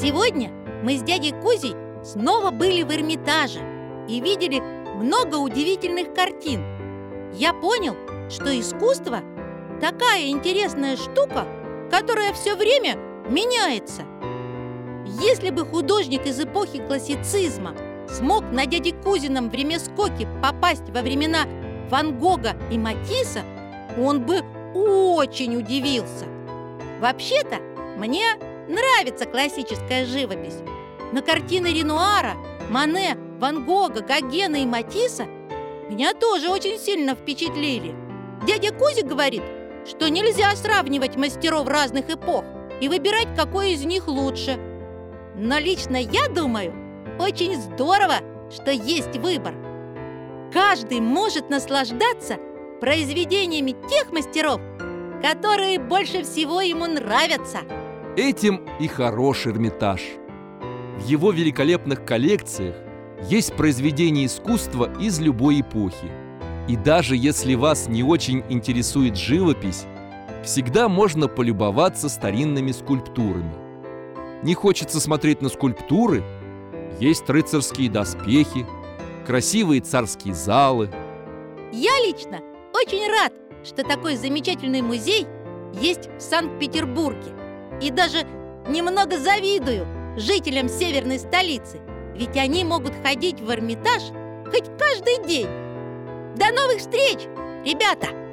Сегодня мы с дядей Кузей снова были в Эрмитаже и видели много удивительных картин. Я понял, что искусство – такая интересная штука, которая все время меняется. Если бы художник из эпохи классицизма смог на дяде Кузином времяскоке попасть во времена Ван Гога и Матисса, он бы очень удивился. Вообще-то, мне нравится классическая живопись. Но картины Ренуара, Мане, Ван Гога, Гогена и Матисса меня тоже очень сильно впечатлили. Дядя Кузик говорит, что нельзя сравнивать мастеров разных эпох и выбирать, какой из них лучше. Но лично я думаю, очень здорово, что есть выбор. Каждый может наслаждаться произведениями тех мастеров, которые больше всего ему нравятся. Этим и хорош Эрмитаж. В его великолепных коллекциях есть произведения искусства из любой эпохи. И даже если вас не очень интересует живопись, всегда можно полюбоваться старинными скульптурами. Не хочется смотреть на скульптуры? Есть рыцарские доспехи, красивые царские залы. Я лично очень рад, что такой замечательный музей есть в Санкт-Петербурге. И даже немного завидую жителям северной столицы, ведь они могут ходить в Эрмитаж хоть каждый день. До новых встреч, ребята!